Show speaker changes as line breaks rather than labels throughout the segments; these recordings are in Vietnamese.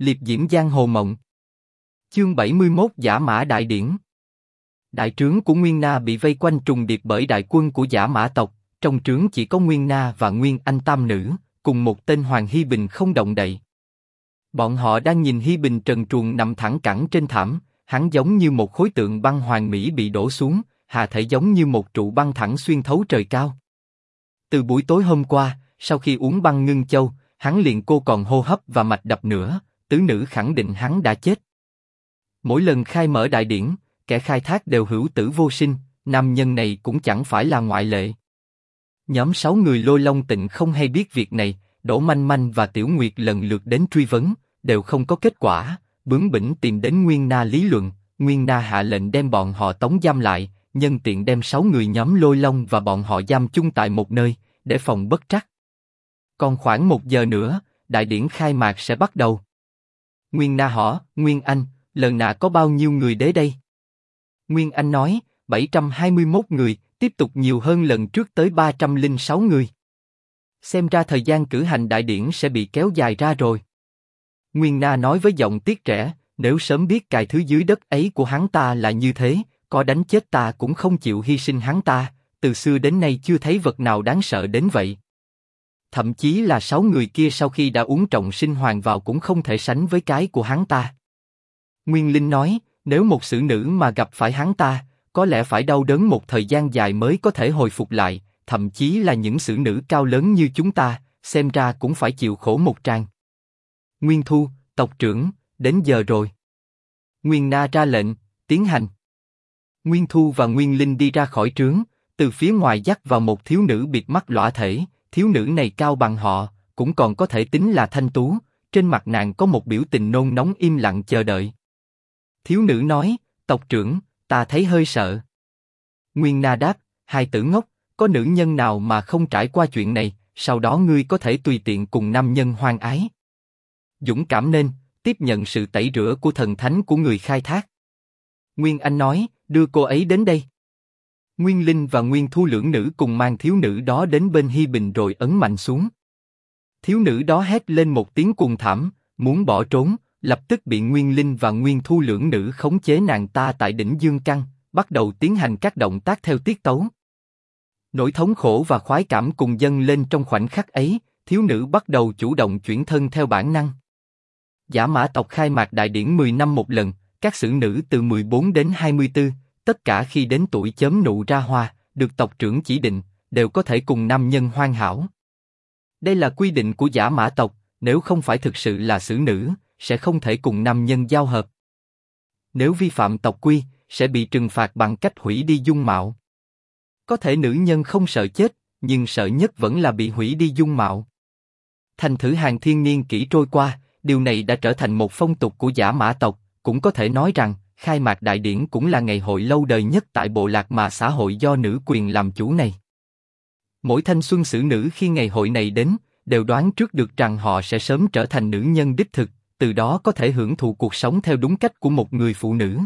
liệp diễm giang hồ mộng. Chương 71 Giả Mã Đại Điển Đại trướng của Nguyên Na bị vây quanh trùng điệp bởi đại quân của giả mã tộc, trong trướng chỉ có Nguyên Na và Nguyên Anh Tam Nữ, cùng một tên Hoàng Hy Bình không động đậy. Bọn họ đang nhìn Hy Bình trần truồng nằm thẳng cẳng trên thảm, hắn giống như một khối tượng băng hoàng mỹ bị đổ xuống, hà thể giống như một trụ băng thẳng xuyên thấu trời cao. Từ buổi tối hôm qua, sau khi uống băng ngưng châu, hắn liền cô còn hô hấp và mạch đập nữa, tứ nữ khẳng định hắn đã chết. Mỗi lần khai mở đại điển, kẻ khai thác đều hữu tử vô sinh, nam nhân này cũng chẳng phải là ngoại lệ. Nhóm sáu người lôi long tịnh không hay biết việc này, Đỗ Manh Manh và Tiểu Nguyệt lần lượt đến truy vấn, đều không có kết quả, bướng bỉnh tìm đến Nguyên Na lý luận, Nguyên Na hạ lệnh đem bọn họ tống giam lại, nhân tiện đem sáu người nhóm lôi long và bọn họ giam chung tại một nơi, để phòng bất trắc. Còn khoảng một giờ nữa, đại điển khai mạc sẽ bắt đầu. Nguyên Na hỏi, Nguyên Anh, lần nạ có bao nhiêu người đến đây? Nguyên Anh nói, 721 người, tiếp tục nhiều hơn lần trước tới 306 người. Xem ra thời gian cử hành đại điển sẽ bị kéo dài ra rồi. Nguyên Na nói với giọng tiếc trẻ, nếu sớm biết cài thứ dưới đất ấy của hắn ta là như thế, có đánh chết ta cũng không chịu hy sinh hắn ta, từ xưa đến nay chưa thấy vật nào đáng sợ đến vậy. Thậm chí là sáu người kia sau khi đã uống trọng sinh hoàng vào cũng không thể sánh với cái của hắn ta. Nguyên Linh nói, nếu một xử nữ mà gặp phải hắn ta, có lẽ phải đau đớn một thời gian dài mới có thể hồi phục lại, thậm chí là những xử nữ cao lớn như chúng ta, xem ra cũng phải chịu khổ một trang. Nguyên Thu, tộc trưởng, đến giờ rồi. Nguyên Na ra lệnh, tiến hành. Nguyên Thu và Nguyên Linh đi ra khỏi trướng, từ phía ngoài dắt vào một thiếu nữ bịt mắt lõa thể, thiếu nữ này cao bằng họ, cũng còn có thể tính là thanh tú, trên mặt nàng có một biểu tình nôn nóng im lặng chờ đợi. Thiếu nữ nói, tộc trưởng, ta thấy hơi sợ. Nguyên Na đáp, hai tử ngốc, có nữ nhân nào mà không trải qua chuyện này, sau đó ngươi có thể tùy tiện cùng nam nhân hoang ái. Dũng cảm nên, tiếp nhận sự tẩy rửa của thần thánh của người khai thác. Nguyên Anh nói, đưa cô ấy đến đây. Nguyên Linh và Nguyên Thu lưỡng nữ cùng mang thiếu nữ đó đến bên Hi Bình rồi ấn mạnh xuống. Thiếu nữ đó hét lên một tiếng cuồng thảm, muốn bỏ trốn, lập tức bị Nguyên Linh và Nguyên Thu lưỡng nữ khống chế nàng ta tại đỉnh dương căn, bắt đầu tiến hành các động tác theo tiết tấu. Nỗi thống khổ và khoái cảm cùng dâng lên trong khoảnh khắc ấy, thiếu nữ bắt đầu chủ động chuyển thân theo bản năng. Giả mã tộc khai mạc đại điển 10 năm một lần, các sử nữ từ 14 đến 24, tất cả khi đến tuổi chớm nụ ra hoa, được tộc trưởng chỉ định, đều có thể cùng nam nhân hoan hảo. Đây là quy định của giả mã tộc, nếu không phải thực sự là xử nữ, sẽ không thể cùng nam nhân giao hợp. Nếu vi phạm tộc quy, sẽ bị trừng phạt bằng cách hủy đi dung mạo. Có thể nữ nhân không sợ chết, nhưng sợ nhất vẫn là bị hủy đi dung mạo. Thành thử hàng thiên niên kỷ trôi qua, điều này đã trở thành một phong tục của giả mã tộc, cũng có thể nói rằng, khai mạc đại điển cũng là ngày hội lâu đời nhất tại bộ lạc mà xã hội do nữ quyền làm chủ này. Mỗi thanh xuân xử nữ khi ngày hội này đến, đều đoán trước được rằng họ sẽ sớm trở thành nữ nhân đích thực, từ đó có thể hưởng thụ cuộc sống theo đúng cách của một người phụ nữ.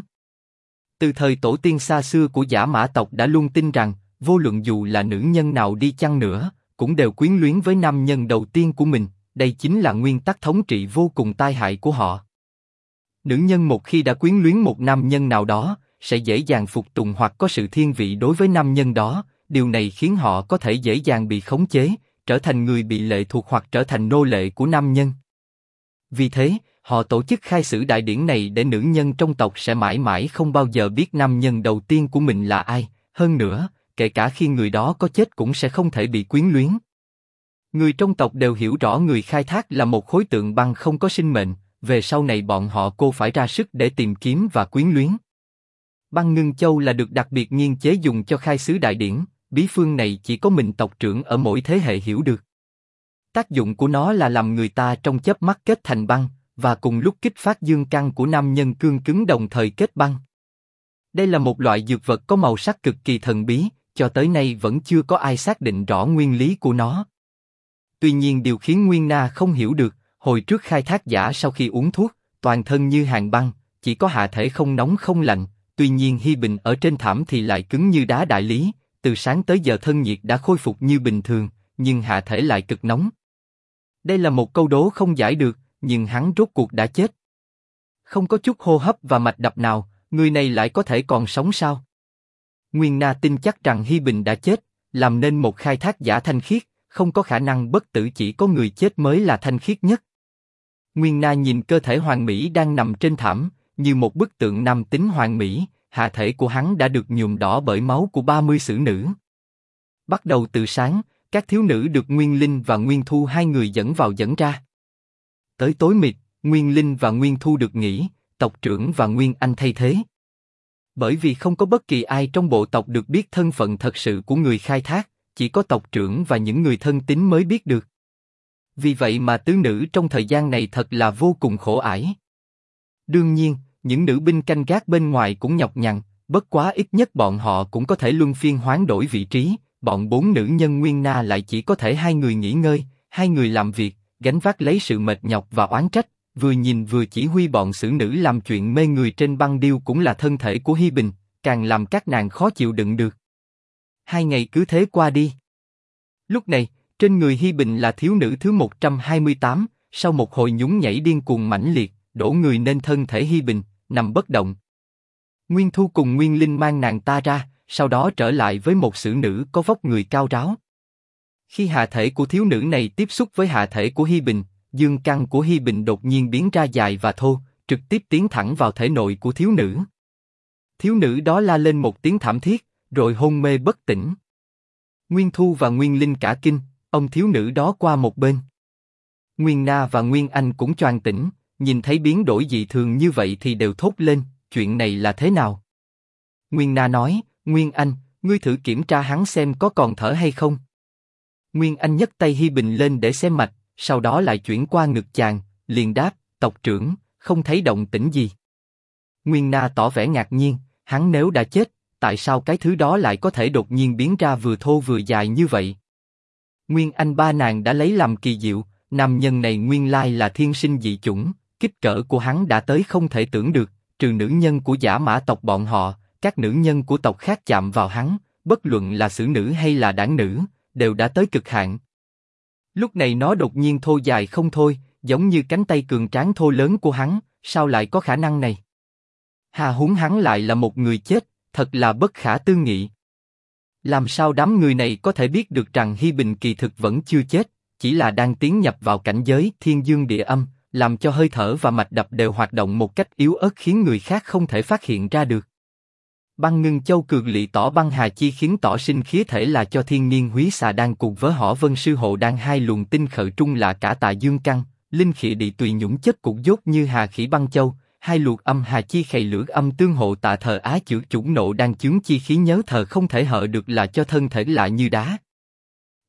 Từ thời tổ tiên xa xưa của giả mã tộc đã luôn tin rằng, vô luận dù là nữ nhân nào đi chăng nữa, cũng đều quyến luyến với nam nhân đầu tiên của mình, đây chính là nguyên tắc thống trị vô cùng tai hại của họ. Nữ nhân một khi đã quyến luyến một nam nhân nào đó, sẽ dễ dàng phục tùng hoặc có sự thiên vị đối với nam nhân đó, điều này khiến họ có thể dễ dàng bị khống chế, trở thành người bị lệ thuộc hoặc trở thành nô lệ của nam nhân. Vì thế, họ tổ chức khai sử đại điển này để nữ nhân trong tộc sẽ mãi mãi không bao giờ biết nam nhân đầu tiên của mình là ai. Hơn nữa, kể cả khi người đó có chết cũng sẽ không thể bị quyến luyến. Người trong tộc đều hiểu rõ người khai thác là một khối tượng băng không có sinh mệnh, về sau này bọn họ cô phải ra sức để tìm kiếm và quyến luyến. Băng ngưng châu là được đặc biệt nghiên chế dùng cho khai sứ đại điển, bí phương này chỉ có mình tộc trưởng ở mỗi thế hệ hiểu được. Tác dụng của nó là làm người ta trong chớp mắt kết thành băng, và cùng lúc kích phát dương căn của nam nhân cương cứng đồng thời kết băng. Đây là một loại dược vật có màu sắc cực kỳ thần bí, cho tới nay vẫn chưa có ai xác định rõ nguyên lý của nó. Tuy nhiên điều khiến Nguyên Na không hiểu được, hồi trước khai thác giả sau khi uống thuốc, toàn thân như hàng băng, chỉ có hạ thể không nóng không lạnh, tuy nhiên Hi Bình ở trên thảm thì lại cứng như đá đại lý, từ sáng tới giờ thân nhiệt đã khôi phục như bình thường, nhưng hạ thể lại cực nóng. Đây là một câu đố không giải được, nhưng hắn rốt cuộc đã chết. Không có chút hô hấp và mạch đập nào, người này lại có thể còn sống sao? Nguyên Na tin chắc rằng Hi Bình đã chết, làm nên một khai thác giả thanh khiết, không có khả năng bất tử chỉ có người chết mới là thanh khiết nhất. Nguyên Na nhìn cơ thể hoàng mỹ đang nằm trên thảm, như một bức tượng nam tính hoàng mỹ, hạ thể của hắn đã được nhuộm đỏ bởi máu của 30 xử nữ. Bắt đầu từ sáng, các thiếu nữ được Nguyên Linh và Nguyên Thu hai người dẫn vào dẫn ra. Tới tối mịt, Nguyên Linh và Nguyên Thu được nghỉ, tộc trưởng và Nguyên Anh thay thế. Bởi vì không có bất kỳ ai trong bộ tộc được biết thân phận thật sự của người khai thác, chỉ có tộc trưởng và những người thân tín mới biết được. Vì vậy mà tứ nữ trong thời gian này thật là vô cùng khổ ải. Đương nhiên, những nữ binh canh gác bên ngoài cũng nhọc nhằn, bất quá ít nhất bọn họ cũng có thể luân phiên hoán đổi vị trí, bọn bốn nữ nhân nguyên na lại chỉ có thể hai người nghỉ ngơi, hai người làm việc, gánh vác lấy sự mệt nhọc và oán trách, vừa nhìn vừa chỉ huy bọn xử nữ làm chuyện mê người trên băng điêu cũng là thân thể của Hi Bình, càng làm các nàng khó chịu đựng được. Hai ngày cứ thế qua đi. Lúc này, trên người Hi Bình là thiếu nữ thứ 128, sau một hồi nhún nhảy điên cuồng mãnh liệt, đổ người nên thân thể Hi Bình, nằm bất động. Nguyên Thu cùng Nguyên Linh mang nàng ta ra, sau đó trở lại với một xử nữ có vóc người cao ráo. Khi hạ thể của thiếu nữ này tiếp xúc với hạ thể của Hi Bình, dương căn của Hi Bình đột nhiên biến ra dài và thô, trực tiếp tiến thẳng vào thể nội của thiếu nữ. Thiếu nữ đó la lên một tiếng thảm thiết, rồi hôn mê bất tỉnh. Nguyên Thu và Nguyên Linh cả kinh, ông thiếu nữ đó qua một bên. Nguyên Na và Nguyên Anh cũng choàng tỉnh, nhìn thấy biến đổi dị thường như vậy thì đều thốt lên, chuyện này là thế nào? Nguyên Na nói, Nguyên Anh, ngươi thử kiểm tra hắn xem có còn thở hay không. Nguyên Anh nhấc tay Hi Bình lên để xem mạch, sau đó lại chuyển qua ngực chàng, liền đáp, tộc trưởng, không thấy động tĩnh gì. Nguyên Na tỏ vẻ ngạc nhiên, hắn nếu đã chết, tại sao cái thứ đó lại có thể đột nhiên biến ra vừa thô vừa dài như vậy? Nguyên Anh ba nàng đã lấy làm kỳ diệu, nam nhân này nguyên lai là thiên sinh dị chủng, kích cỡ của hắn đã tới không thể tưởng được, trừ nữ nhân của giả mã tộc bọn họ, các nữ nhân của tộc khác chạm vào hắn, bất luận là xử nữ hay là đảng nữ, đều đã tới cực hạn. Lúc này nó đột nhiên thô dài không thôi, giống như cánh tay cường tráng thô lớn của hắn, sao lại có khả năng này? Hà húng hắn lại là một người chết, thật là bất khả tư nghị. Làm sao đám người này có thể biết được rằng Hi Bình kỳ thực vẫn chưa chết, chỉ là đang tiến nhập vào cảnh giới thiên dương địa âm, làm cho hơi thở và mạch đập đều hoạt động một cách yếu ớt khiến người khác không thể phát hiện ra được. Băng ngưng châu cường lị tỏ băng hà chi khiến tỏ sinh khí thể là cho thiên niên húy xà đang cùng với họ vân sư hộ đang hai luồng tinh khởi trung là cả tà dương căn, linh khị địa tùy nhũng chất cục dốt như hà khỉ băng châu, hai luộc âm hà chi khầy lưỡng âm tương hộ tạ thờ á chữ chủng nộ đang chướng chi khí nhớ thờ không thể hở được là cho thân thể lạ như đá.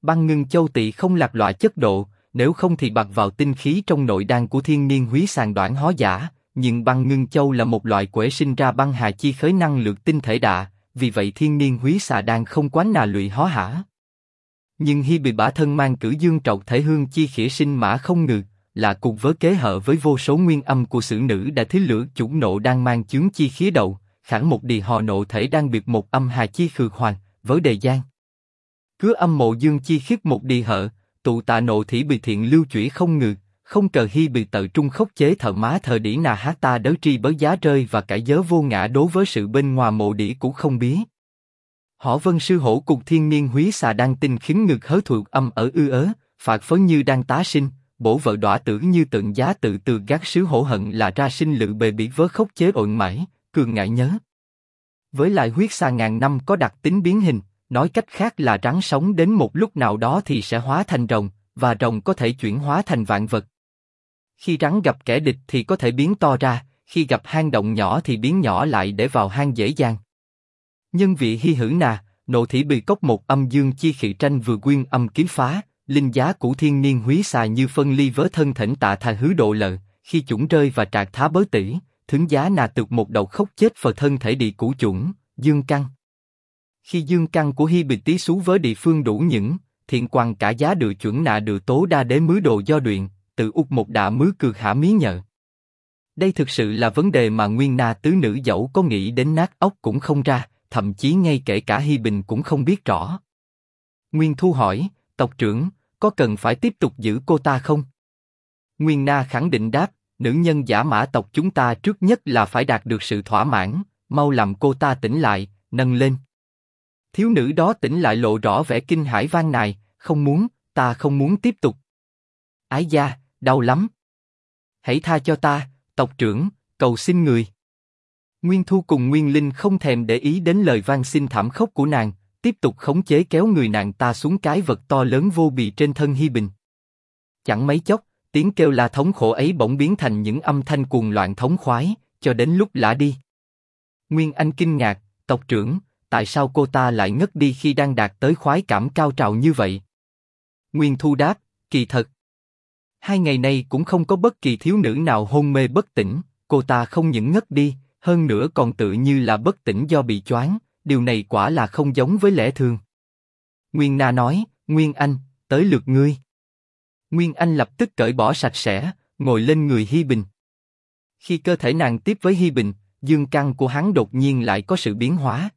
Băng ngưng châu tỵ không lạc loại chất độ, nếu không thì bạc vào tinh khí trong nội đan của thiên niên húy sàng đoạn hó giả, nhưng băng ngưng châu là một loại quẻ sinh ra băng hà chi khởi năng lược tinh thể đạ, vì vậy thiên niên húy xà đan không quán nà lụy hó hả. Nhưng hy bị bả thân mang cử dương trọc thể hương chi khỉa sinh mã không ngược, là cùng với kế hợp với vô số nguyên âm của sử nữ đã thấy lửa chủ nộ đang mang chướng chi khí đầu, khẳng một đi hò nộ thể đang biệt một âm hà chi khừ hoàng, với đề gian. Cứ âm mộ dương chi khiết một đi hở tụ tạ nộ thỉ bị thiện lưu chuyển không ngừ, không cờ hy bị tự trung khốc chế thợ má thờ đỉ nà hát ta đớ tri bớ giá rơi và cải giới vô ngã đối với sự bên ngoài mộ đỉ cũng không biết. Họ vân sư hổ cục thiên niên húy xà đang tinh khiến ngực hớ thuộc âm ở ư ớ, phạt phớ như đang tá sinh, bổ vợ đọa tử như tượng giá tự từ gác sứ hổ hận là ra sinh lự bề bị vớ khốc chế ộn mãi, cường ngại nhớ. Với lại huyết xa ngàn năm có đặc tính biến hình, nói cách khác là rắn sống đến một lúc nào đó thì sẽ hóa thành rồng, và rồng có thể chuyển hóa thành vạn vật. Khi rắn gặp kẻ địch thì có thể biến to ra, khi gặp hang động nhỏ thì biến nhỏ lại để vào hang dễ dàng. Nhân vị hy hữu nà, nộ thị bị cốc một âm dương chi khị tranh vừa quyên âm kiếm phá, linh giá cũ thiên niên húy xà như phân ly vớ thân thỉnh tạ thà hứa độ lợ, khi chủng rơi và trạc thá bớ tỷ, thứng giá nà tược một đầu khốc chết phờ thân thể địa cũ chủng, dương căn. Khi dương căn của hi bị tí xú với địa phương đủ những, thiện quan cả giá được chuẩn nạ được tố đa đế mứ đồ do luyện, tự út một đạ mứ cược hả mí nhợ. Đây thực sự là vấn đề mà nguyên na tứ nữ dẫu có nghĩ đến nát óc cũng không ra, thậm chí ngay kể cả Hi Bình cũng không biết rõ. Nguyên Thu hỏi, tộc trưởng, có cần phải tiếp tục giữ cô ta không? Nguyên Na khẳng định đáp, nữ nhân giả mã tộc chúng ta trước nhất là phải đạt được sự thỏa mãn, mau làm cô ta tỉnh lại, nâng lên. Thiếu nữ đó tỉnh lại lộ rõ vẻ kinh hãi vang nài, không muốn, ta không muốn tiếp tục. Ái gia, đau lắm. Hãy tha cho ta, tộc trưởng, cầu xin người. Nguyên Thu cùng Nguyên Linh không thèm để ý đến lời van xin thảm khốc của nàng, tiếp tục khống chế kéo người nàng ta xuống cái vật to lớn vô bì trên thân Hi Bình. Chẳng mấy chốc, tiếng kêu la thống khổ ấy bỗng biến thành những âm thanh cuồng loạn thống khoái, cho đến lúc lã đi. Nguyên Anh kinh ngạc, tộc trưởng, tại sao cô ta lại ngất đi khi đang đạt tới khoái cảm cao trào như vậy? Nguyên Thu đáp, kỳ thật. Hai ngày nay cũng không có bất kỳ thiếu nữ nào hôn mê bất tỉnh, cô ta không những ngất đi, hơn nữa còn tự như là bất tỉnh do bị choáng, điều này quả là không giống với lẽ thường. Nguyên Na nói, Nguyên Anh, tới lượt ngươi. Nguyên Anh lập tức cởi bỏ sạch sẽ, ngồi lên người Hi Bình. Khi cơ thể nàng tiếp với Hi Bình, dương căn của hắn đột nhiên lại có sự biến hóa.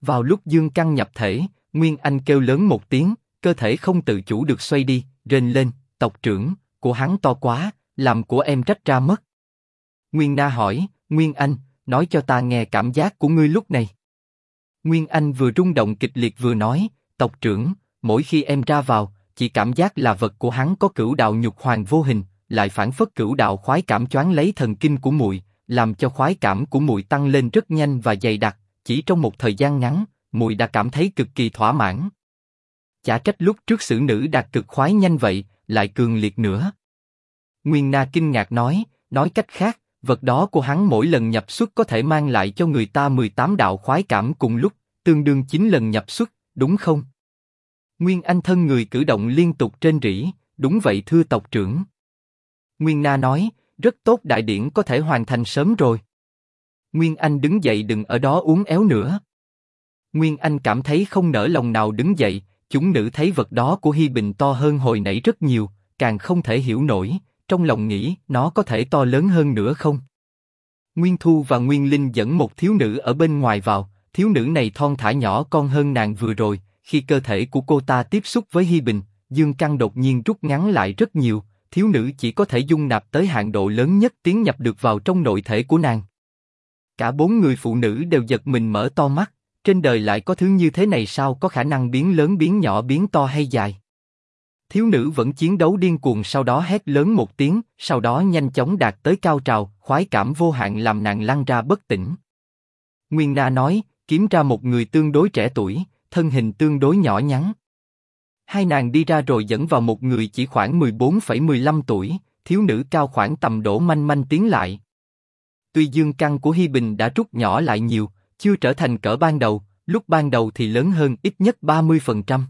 Vào lúc dương căn nhập thể, Nguyên Anh kêu lớn một tiếng, cơ thể không tự chủ được xoay đi, rên lên, tộc trưởng, của hắn to quá, làm của em rách ra mất. Nguyên Na hỏi, Nguyên Anh, nói cho ta nghe cảm giác của ngươi lúc này. Nguyên Anh vừa rung động kịch liệt vừa nói, tộc trưởng, mỗi khi em ra vào, chỉ cảm giác là vật của hắn có cửu đạo nhục hoàng vô hình, lại phản phất cửu đạo khoái cảm choáng lấy thần kinh của muội, làm cho khoái cảm của muội tăng lên rất nhanh và dày đặc, chỉ trong một thời gian ngắn, muội đã cảm thấy cực kỳ thỏa mãn. Chả trách lúc trước xử nữ đạt cực khoái nhanh vậy, lại cường liệt nữa. Nguyên Na kinh ngạc nói, nói cách khác, vật đó của hắn mỗi lần nhập xuất có thể mang lại cho người ta 18 đạo khoái cảm cùng lúc, tương đương 9 lần nhập xuất, đúng không? Nguyên Anh thân người cử động liên tục trên rỉ, đúng vậy thưa tộc trưởng. Nguyên Na nói, rất tốt đại điển có thể hoàn thành sớm rồi. Nguyên Anh đứng dậy đừng ở đó uống éo nữa. Nguyên Anh cảm thấy không nỡ lòng nào đứng dậy, chúng nữ thấy vật đó của Hi Bình to hơn hồi nãy rất nhiều, càng không thể hiểu nổi, trong lòng nghĩ nó có thể to lớn hơn nữa không? Nguyên Thu và Nguyên Linh dẫn một thiếu nữ ở bên ngoài vào, thiếu nữ này thon thả nhỏ con hơn nàng vừa rồi, khi cơ thể của cô ta tiếp xúc với Hi Bình, dương căn đột nhiên rút ngắn lại rất nhiều, thiếu nữ chỉ có thể dung nạp tới hạn độ lớn nhất tiến nhập được vào trong nội thể của nàng. Cả bốn người phụ nữ đều giật mình mở to mắt, trên đời lại có thứ như thế này sao có khả năng biến lớn biến nhỏ biến to hay dài. Thiếu nữ vẫn chiến đấu điên cuồng sau đó hét lớn một tiếng, sau đó nhanh chóng đạt tới cao trào, khoái cảm vô hạn làm nàng lăn ra bất tỉnh. Nguyên Na nói, kiếm ra một người tương đối trẻ tuổi, thân hình tương đối nhỏ nhắn. Hai nàng đi ra rồi dẫn vào một người chỉ khoảng 14,15 tuổi, thiếu nữ cao khoảng tầm đổ manh manh tiến lại. Tuy dương căn của Hi Bình đã rút nhỏ lại nhiều, chưa trở thành cỡ ban đầu, lúc ban đầu thì lớn hơn ít nhất 30%.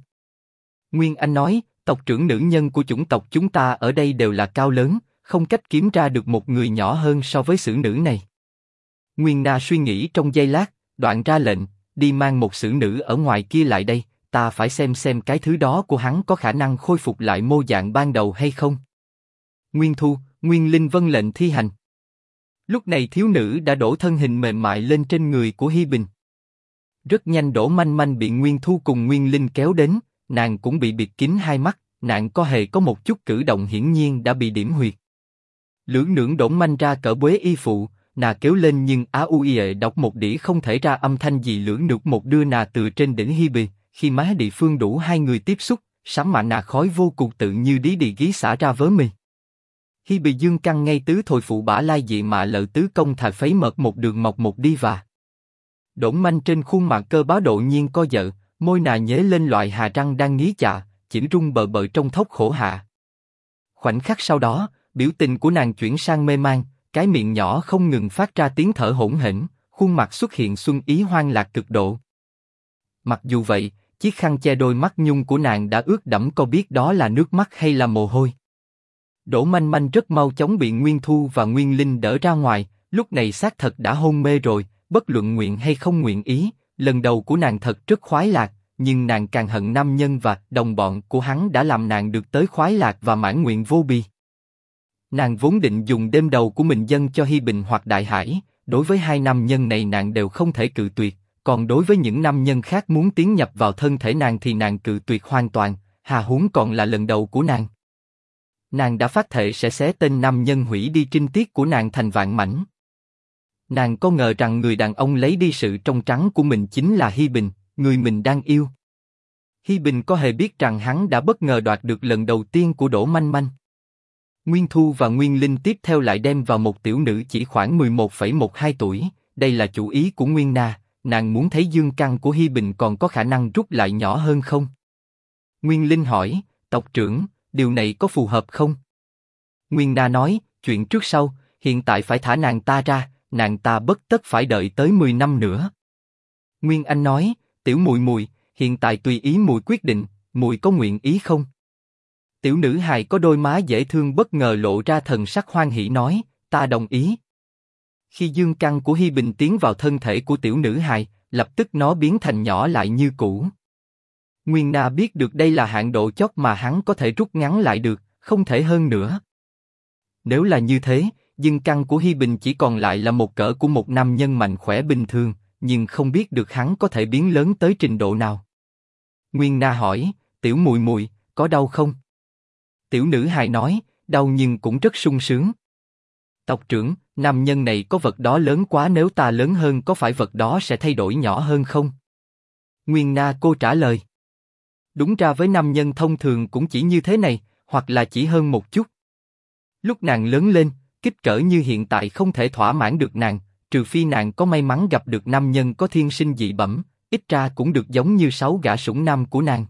Nguyên Anh nói, tộc trưởng nữ nhân của chủng tộc chúng ta ở đây đều là cao lớn, không cách kiếm ra được một người nhỏ hơn so với sử nữ này. Nguyên Na suy nghĩ trong giây lát, đoạn ra lệnh, đi mang một sử nữ ở ngoài kia lại đây, ta phải xem xem cái thứ đó của hắn có khả năng khôi phục lại mô dạng ban đầu hay không. Nguyên Thu, Nguyên Linh vân lệnh thi hành. Lúc này thiếu nữ đã đổ thân hình mềm mại lên trên người của Hi Bình. Rất nhanh đổ manh manh bị Nguyên Thu cùng Nguyên Linh kéo đến, nàng cũng bị bịt kín hai mắt, nàng có hề có một chút cử động hiển nhiên đã bị điểm huyệt. Lưỡng nưỡng đổn manh ra cỡ bế y phụ, nà kéo lên nhưng á u y đọc một đĩa không thể ra âm thanh gì lưỡng nược một đưa nà từ trên đỉnh hi bì, khi má địa phương đủ hai người tiếp xúc, sắm mạ nà khói vô cùng tự như đi đi ghi xả ra với mì. Hi bì dương căng ngay tứ thôi phụ bả lai dị mà lợ tứ công thà phấy mật một đường mọc một đi và. Đổn manh trên khuôn mặt cơ bá độ nhiên co giật, môi nà nhế lên loại hà răng đang nghĩ chạ, chỉnh rung bờ bờ trong thốc khổ hạ. Khoảnh khắc sau đó, biểu tình của nàng chuyển sang mê man, cái miệng nhỏ không ngừng phát ra tiếng thở hỗn hển, khuôn mặt xuất hiện xuân ý hoang lạc cực độ. Mặc dù vậy, chiếc khăn che đôi mắt nhung của nàng đã ướt đẫm có biết đó là nước mắt hay là mồ hôi. Đỗ Manh Manh rất mau chóng bị Nguyên Thu và Nguyên Linh đỡ ra ngoài, lúc này xác thật đã hôn mê rồi, bất luận nguyện hay không nguyện ý, lần đầu của nàng thật rất khoái lạc, nhưng nàng càng hận nam nhân và đồng bọn của hắn đã làm nàng được tới khoái lạc và mãn nguyện vô bì. Nàng vốn định dùng đêm đầu của mình dâng cho Hi Bình hoặc Đại Hải, đối với hai nam nhân này nàng đều không thể cự tuyệt, còn đối với những nam nhân khác muốn tiến nhập vào thân thể nàng thì nàng cự tuyệt hoàn toàn, hà huống còn là lần đầu của nàng. nàng đã phát thệ sẽ xé tên nam nhân hủy đi trinh tiết của nàng thành vạn mảnh. Nàng có ngờ rằng người đàn ông lấy đi sự trong trắng của mình chính là Hi Bình, người mình đang yêu. Hi Bình có hề biết rằng hắn đã bất ngờ đoạt được lần đầu tiên của Đỗ Manh Manh. Nguyên Thu và Nguyên Linh tiếp theo lại đem vào một tiểu nữ chỉ khoảng 11,12 tuổi, đây là chủ ý của Nguyên Na, nàng muốn thấy dương căn của Hi Bình còn có khả năng rút lại nhỏ hơn không? Nguyên Linh hỏi, tộc trưởng, điều này có phù hợp không? Nguyên Na nói, chuyện trước sau, hiện tại phải thả nàng ta ra, nàng ta bất tất phải đợi tới 10 năm nữa. Nguyên Anh nói, tiểu mùi mùi, hiện tại tùy ý mùi quyết định, mùi có nguyện ý không? Tiểu nữ hài có đôi má dễ thương bất ngờ lộ ra thần sắc hoan hỉ nói, ta đồng ý. Khi dương căn của Hi Bình tiến vào thân thể của tiểu nữ hài, lập tức nó biến thành nhỏ lại như cũ. Nguyên Na biết được đây là hạn độ chót mà hắn có thể rút ngắn lại được, không thể hơn nữa. Nếu là như thế, dương căn của Hi Bình chỉ còn lại là một cỡ của một nam nhân mạnh khỏe bình thường, nhưng không biết được hắn có thể biến lớn tới trình độ nào. Nguyên Na hỏi, tiểu mùi mùi, có đau không? Tiểu nữ hài nói, đau nhưng cũng rất sung sướng. Tộc trưởng, nam nhân này có vật đó lớn quá nếu ta lớn hơn có phải vật đó sẽ thay đổi nhỏ hơn không? Nguyên Na cô trả lời. Đúng ra với nam nhân thông thường cũng chỉ như thế này, hoặc là chỉ hơn một chút. Lúc nàng lớn lên, kích cỡ như hiện tại không thể thỏa mãn được nàng, trừ phi nàng có may mắn gặp được nam nhân có thiên sinh dị bẩm, ít ra cũng được giống như sáu gã sủng nam của nàng.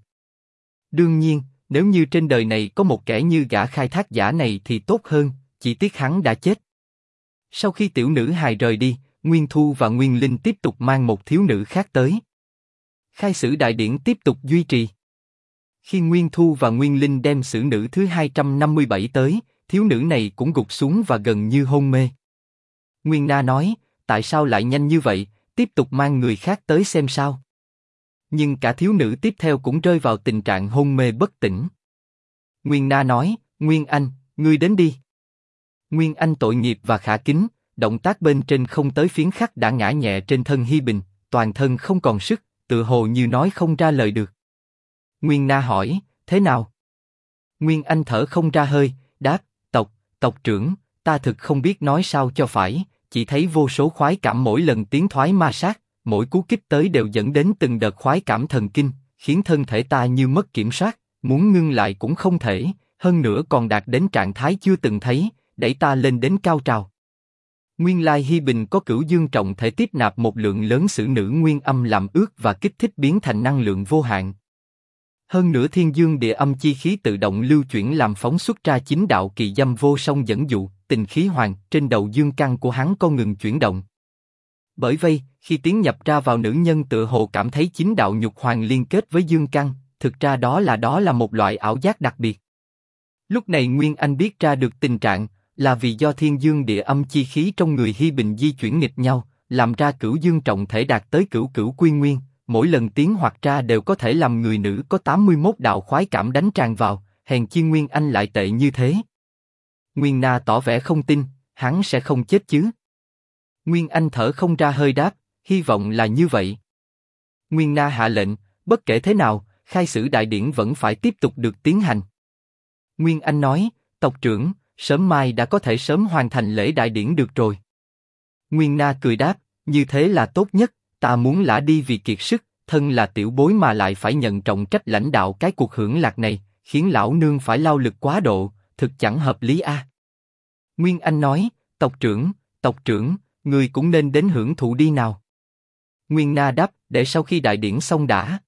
Đương nhiên, nếu như trên đời này có một kẻ như gã khai thác giả này thì tốt hơn, chỉ tiếc hắn đã chết. Sau khi tiểu nữ hài rời đi, Nguyên Thu và Nguyên Linh tiếp tục mang một thiếu nữ khác tới. Khai sử đại điển tiếp tục duy trì. Khi Nguyên Thu và Nguyên Linh đem sử nữ thứ 257 tới, thiếu nữ này cũng gục xuống và gần như hôn mê. Nguyên Na nói, tại sao lại nhanh như vậy, tiếp tục mang người khác tới xem sao. Nhưng cả thiếu nữ tiếp theo cũng rơi vào tình trạng hôn mê bất tỉnh. Nguyên Na nói, Nguyên Anh, ngươi đến đi. Nguyên Anh tội nghiệp và khả kính, động tác bên trên không tới phiến khắc đã ngã nhẹ trên thân Hi Bình, toàn thân không còn sức, tự hồ như nói không ra lời được. Nguyên Na hỏi, thế nào? Nguyên Anh thở không ra hơi, đáp, tộc, trưởng, ta thực không biết nói sao cho phải, chỉ thấy vô số khoái cảm mỗi lần tiến thoái ma sát, mỗi cú kích tới đều dẫn đến từng đợt khoái cảm thần kinh, khiến thân thể ta như mất kiểm soát, muốn ngưng lại cũng không thể, hơn nữa còn đạt đến trạng thái chưa từng thấy, đẩy ta lên đến cao trào. Nguyên lai Hi Bình có cửu dương trọng thể tiếp nạp một lượng lớn sử nữ nguyên âm làm ước và kích thích biến thành năng lượng vô hạn. Hơn nữa thiên dương địa âm chi khí tự động lưu chuyển làm phóng xuất ra chính đạo kỳ dâm vô song dẫn dụ, tình khí hoàng trên đầu dương căn của hắn không ngừng chuyển động. Bởi vậy, khi tiến nhập ra vào nữ nhân tự hồ cảm thấy chính đạo nhục hoàng liên kết với dương căn, thực ra đó là đó là một loại ảo giác đặc biệt. Lúc này Nguyên Anh biết ra được tình trạng, là vì do thiên dương địa âm chi khí trong người Hi Bình di chuyển nghịch nhau, làm ra cửu dương trọng thể đạt tới cửu cửu quy nguyên, mỗi lần tiến hoặc ra đều có thể làm người nữ có 81 đạo khoái cảm đánh tràn vào, hèn chi Nguyên Anh lại tệ như thế. Nguyên Na tỏ vẻ không tin, hắn sẽ không chết chứ. Nguyên Anh thở không ra hơi đáp, hy vọng là như vậy. Nguyên Na hạ lệnh, bất kể thế nào, khai sử đại điển vẫn phải tiếp tục được tiến hành. Nguyên Anh nói, tộc trưởng, sớm mai đã có thể sớm hoàn thành lễ đại điển được rồi. Nguyên Na cười đáp, như thế là tốt nhất, ta muốn lã đi vì kiệt sức, thân là tiểu bối mà lại phải nhận trọng trách lãnh đạo cái cuộc hưởng lạc này, khiến lão nương phải lao lực quá độ, thực chẳng hợp lý a. Nguyên Anh nói, tộc trưởng, tộc trưởng, người cũng nên đến hưởng thụ đi nào. Nguyên Na đáp, để sau khi đại điển xong đã.